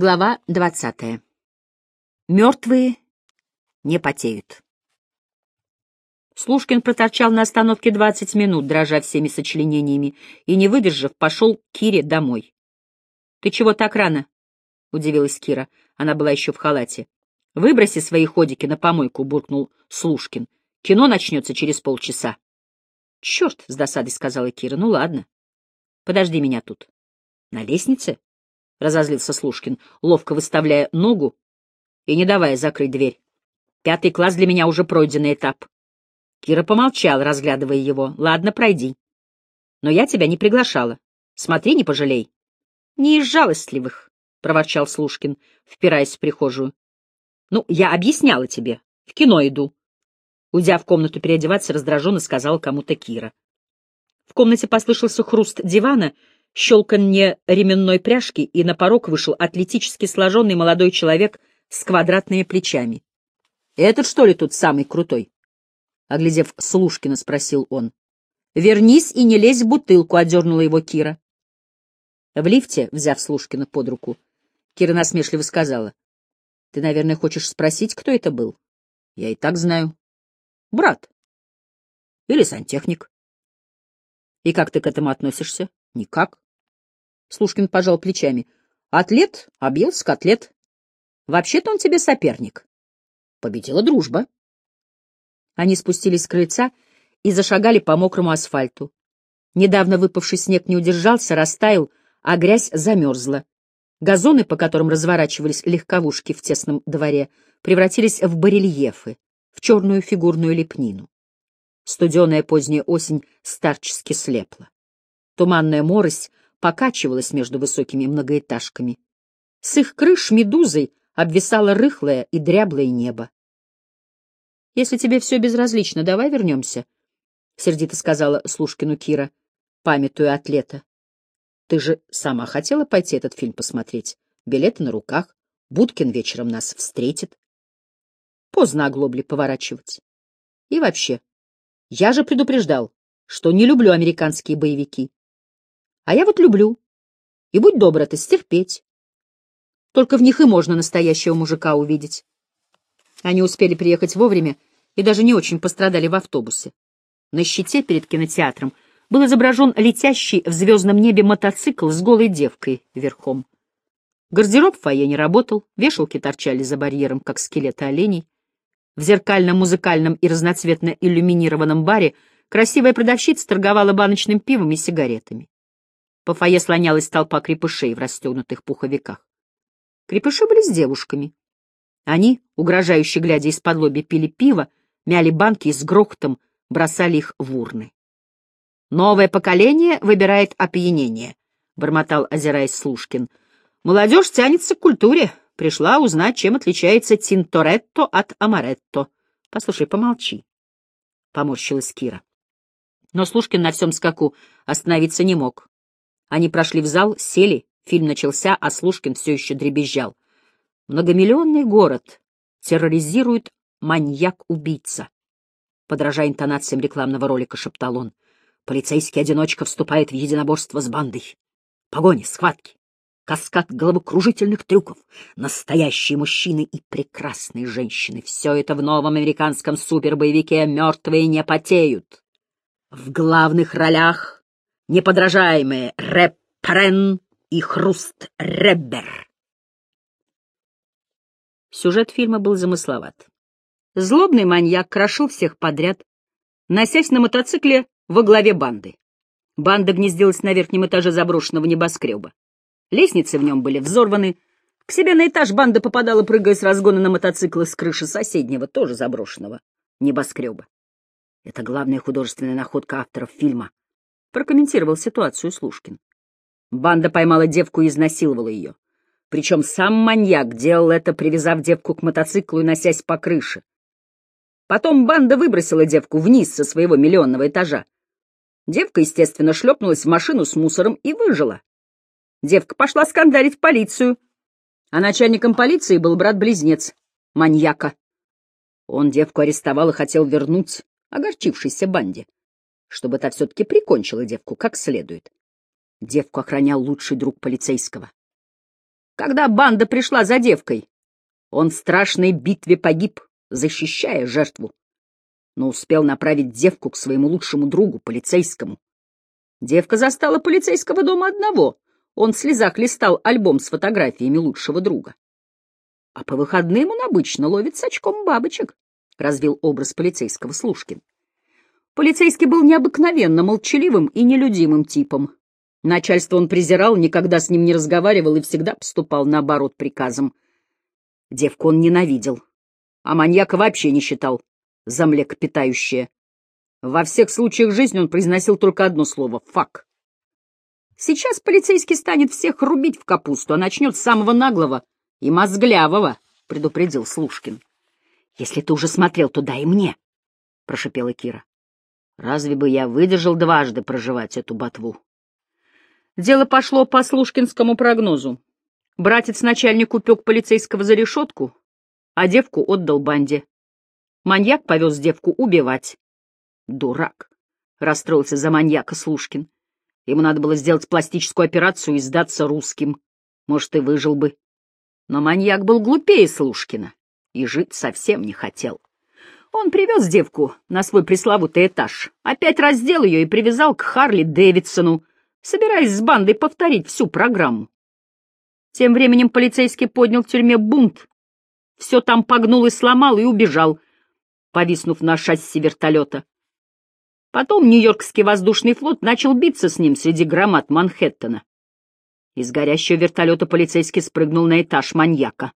Глава двадцатая. Мертвые не потеют. Слушкин проторчал на остановке двадцать минут, дрожа всеми сочленениями, и, не выдержав, пошел к Кире домой. — Ты чего так рано? — удивилась Кира. Она была еще в халате. — Выброси свои ходики на помойку, — буркнул Слушкин. — Кино начнется через полчаса. — Черт, — с досадой сказала Кира. — Ну ладно. Подожди меня тут. — На лестнице? — разозлился Слушкин, ловко выставляя ногу и не давая закрыть дверь. Пятый класс для меня уже пройденный этап. Кира помолчал, разглядывая его. — Ладно, пройди. Но я тебя не приглашала. Смотри, не пожалей. — Не из жалостливых, — проворчал Слушкин, впираясь в прихожую. — Ну, я объясняла тебе. В кино иду. Уйдя в комнату переодеваться, раздраженно сказала кому-то Кира. В комнате послышался хруст дивана, щелканье ременной пряжки, и на порог вышел атлетически сложенный молодой человек с квадратными плечами. — Этот, что ли, тут самый крутой? — оглядев Слушкина, спросил он. — Вернись и не лезь в бутылку, — одернула его Кира. В лифте, взяв Слушкина под руку, Кира насмешливо сказала. — Ты, наверное, хочешь спросить, кто это был? — Я и так знаю. — Брат. Или сантехник. — И как ты к этому относишься? — Никак. Слушкин пожал плечами. — Атлет объелся котлет. Вообще-то он тебе соперник. Победила дружба. Они спустились с крыльца и зашагали по мокрому асфальту. Недавно выпавший снег не удержался, растаял, а грязь замерзла. Газоны, по которым разворачивались легковушки в тесном дворе, превратились в барельефы, в черную фигурную лепнину. Студеная поздняя осень старчески слепла. Туманная морось покачивалась между высокими многоэтажками. С их крыш медузой обвисало рыхлое и дряблое небо. «Если тебе все безразлично, давай вернемся», — сердито сказала Слушкину Кира, памятуя атлета. «Ты же сама хотела пойти этот фильм посмотреть. Билеты на руках. Будкин вечером нас встретит. Поздно оглобли поворачивать. И вообще, я же предупреждал, что не люблю американские боевики. А я вот люблю. И будь добр это стерпеть. Только в них и можно настоящего мужика увидеть. Они успели приехать вовремя и даже не очень пострадали в автобусе. На щите перед кинотеатром был изображен летящий в звездном небе мотоцикл с голой девкой верхом. Гардероб в фойе не работал, вешалки торчали за барьером, как скелеты оленей. В зеркальном, музыкальном и разноцветно иллюминированном баре красивая продавщица торговала баночным пивом и сигаретами. По фойе слонялась толпа крепышей в расстегнутых пуховиках. Крепыши были с девушками. Они, угрожающе глядя из-под лоби, пили пиво, мяли банки и с грохотом бросали их в урны. «Новое поколение выбирает опьянение», — бормотал, озираясь Слушкин. «Молодежь тянется к культуре. Пришла узнать, чем отличается тинторетто от амаретто. Послушай, помолчи», — поморщилась Кира. Но Слушкин на всем скаку остановиться не мог. Они прошли в зал, сели, Фильм начался, а Слушкин все еще дребезжал. Многомиллионный город терроризирует маньяк-убийца. Подражая интонациям рекламного ролика, шептал он. Полицейский одиночка вступает в единоборство с бандой. Погони, схватки, каскад головокружительных трюков, настоящие мужчины и прекрасные женщины. Все это в новом американском супербоевике «Мертвые не потеют». В главных ролях неподражаемые Рэп Парен и хруст ребер. Сюжет фильма был замысловат. Злобный маньяк крошил всех подряд, носясь на мотоцикле во главе банды. Банда гнездилась на верхнем этаже заброшенного небоскреба. Лестницы в нем были взорваны. К себе на этаж банда попадала, прыгая с разгона на мотоциклы с крыши соседнего, тоже заброшенного, небоскреба. Это главная художественная находка авторов фильма, прокомментировал ситуацию Слушкин. Банда поймала девку и изнасиловала ее. Причем сам маньяк делал это, привязав девку к мотоциклу и носясь по крыше. Потом банда выбросила девку вниз со своего миллионного этажа. Девка, естественно, шлепнулась в машину с мусором и выжила. Девка пошла скандалить в полицию, а начальником полиции был брат-близнец, маньяка. Он девку арестовал и хотел вернуть огорчившейся банде, чтобы та все-таки прикончила девку как следует. Девку охранял лучший друг полицейского. Когда банда пришла за девкой, он в страшной битве погиб, защищая жертву, но успел направить девку к своему лучшему другу, полицейскому. Девка застала полицейского дома одного. Он в слезах листал альбом с фотографиями лучшего друга. А по выходным он обычно ловит с очком бабочек, — развил образ полицейского Слушкин. Полицейский был необыкновенно молчаливым и нелюдимым типом. Начальство он презирал, никогда с ним не разговаривал и всегда поступал наоборот приказом. Девку он ненавидел, а маньяка вообще не считал за млекопитающее. Во всех случаях жизни он произносил только одно слово — «фак». Сейчас полицейский станет всех рубить в капусту, а начнет с самого наглого и мозглявого, — предупредил Слушкин. — Если ты уже смотрел, то дай мне, — прошипела Кира. — Разве бы я выдержал дважды проживать эту ботву? Дело пошло по Слушкинскому прогнозу. Братец начальник упек полицейского за решетку, а девку отдал банде. Маньяк повез девку убивать. Дурак. Расстроился за маньяка Слушкин. Ему надо было сделать пластическую операцию и сдаться русским. Может, и выжил бы. Но маньяк был глупее Слушкина и жить совсем не хотел. Он привез девку на свой пресловутый этаж, опять раздел ее и привязал к Харли Дэвидсону, собираясь с бандой повторить всю программу. Тем временем полицейский поднял в тюрьме бунт, все там погнул и сломал и убежал, повиснув на шасси вертолета. Потом Нью-Йоркский воздушный флот начал биться с ним среди громад Манхэттена. Из горящего вертолета полицейский спрыгнул на этаж маньяка.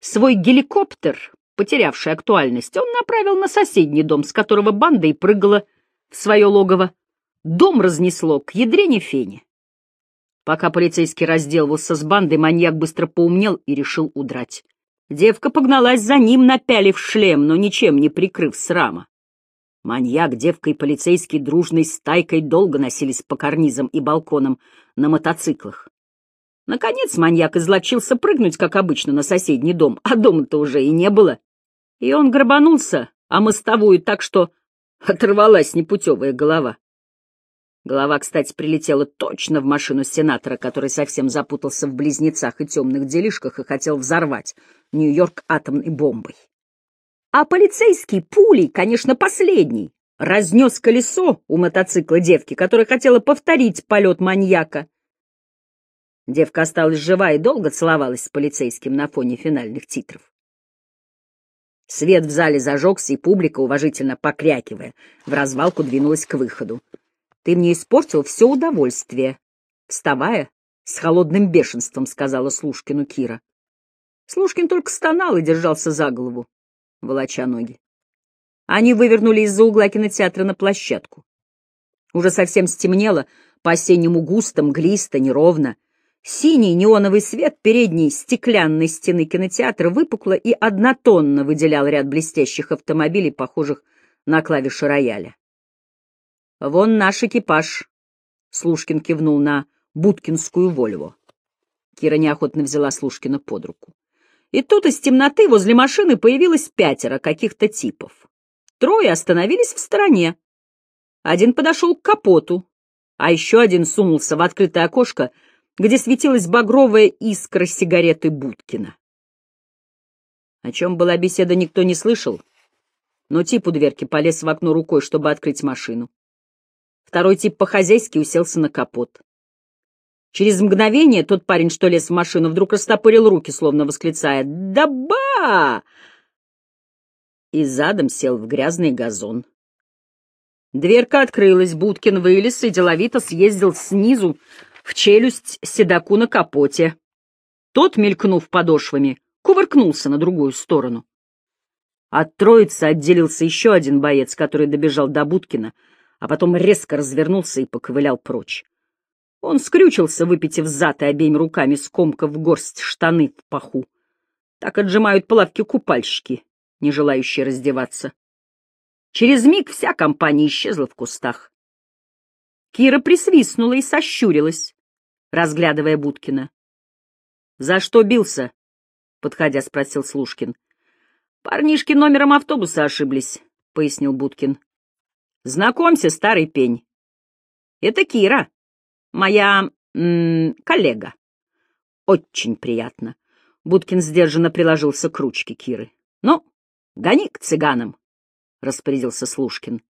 Свой геликоптер, потерявший актуальность, он направил на соседний дом, с которого банда и прыгала в свое логово. Дом разнесло к ядрене фене. Пока полицейский разделывался с бандой, маньяк быстро поумнел и решил удрать. Девка погналась за ним, напялив шлем, но ничем не прикрыв срама. Маньяк, девка и полицейский дружной стайкой долго носились по карнизам и балконам на мотоциклах. Наконец маньяк излочился прыгнуть, как обычно, на соседний дом, а дома-то уже и не было. И он грабанулся, а мостовую так, что оторвалась непутевая голова. Голова, кстати, прилетела точно в машину сенатора, который совсем запутался в близнецах и темных делишках и хотел взорвать Нью-Йорк атомной бомбой. А полицейский пулей, конечно, последний, разнес колесо у мотоцикла девки, которая хотела повторить полет маньяка. Девка осталась жива и долго целовалась с полицейским на фоне финальных титров. Свет в зале зажегся, и публика, уважительно покрякивая, в развалку двинулась к выходу. Ты мне испортил все удовольствие. Вставая, с холодным бешенством сказала Слушкину Кира. Слушкин только стонал и держался за голову, волоча ноги. Они вывернули из-за угла кинотеатра на площадку. Уже совсем стемнело, по-осеннему густо, мглисто, неровно. Синий неоновый свет передней стеклянной стены кинотеатра выпукло и однотонно выделял ряд блестящих автомобилей, похожих на клавиши рояля. «Вон наш экипаж», — Слушкин кивнул на Будкинскую Вольву. Кира неохотно взяла Слушкина под руку. И тут из темноты возле машины появилось пятеро каких-то типов. Трое остановились в стороне. Один подошел к капоту, а еще один сунулся в открытое окошко, где светилась багровая искра сигареты Будкина. О чем была беседа, никто не слышал, но тип у дверки полез в окно рукой, чтобы открыть машину. Второй тип по-хозяйски уселся на капот. Через мгновение тот парень, что лез в машину, вдруг растопырил руки, словно восклицая «Да ба!» и задом сел в грязный газон. Дверка открылась, Будкин вылез и деловито съездил снизу в челюсть седаку на капоте. Тот, мелькнув подошвами, кувыркнулся на другую сторону. От троицы отделился еще один боец, который добежал до Будкина — а потом резко развернулся и поковылял прочь. Он скрючился, выпитив зад и обеими руками скомкав горсть штаны в паху. Так отжимают плавки купальщики, не желающие раздеваться. Через миг вся компания исчезла в кустах. Кира присвистнула и сощурилась, разглядывая Будкина. — За что бился? — подходя спросил Слушкин. — Парнишки номером автобуса ошиблись, — пояснил Будкин. Знакомься, старый пень. Это Кира, моя м -м, коллега. очень приятно. Будкин сдержанно приложился к ручке Киры. — Ну, гони к цыганам, — распорядился Слушкин.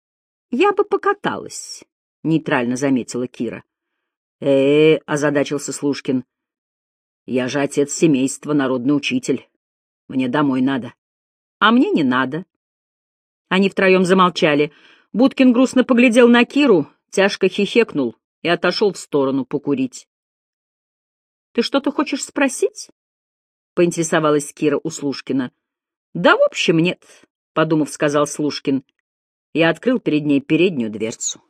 — Я бы покаталась, — нейтрально заметила Кира. э, -э озадачился Слушкин. — Я же отец семейства, народный учитель. Мне домой надо. — А мне не надо. Они втроем замолчали. Будкин грустно поглядел на Киру, тяжко хихекнул и отошел в сторону покурить. — Ты что-то хочешь спросить? — поинтересовалась Кира у Слушкина. — Да, в общем, нет, — подумав, сказал Слушкин. Я открыл перед ней переднюю дверцу.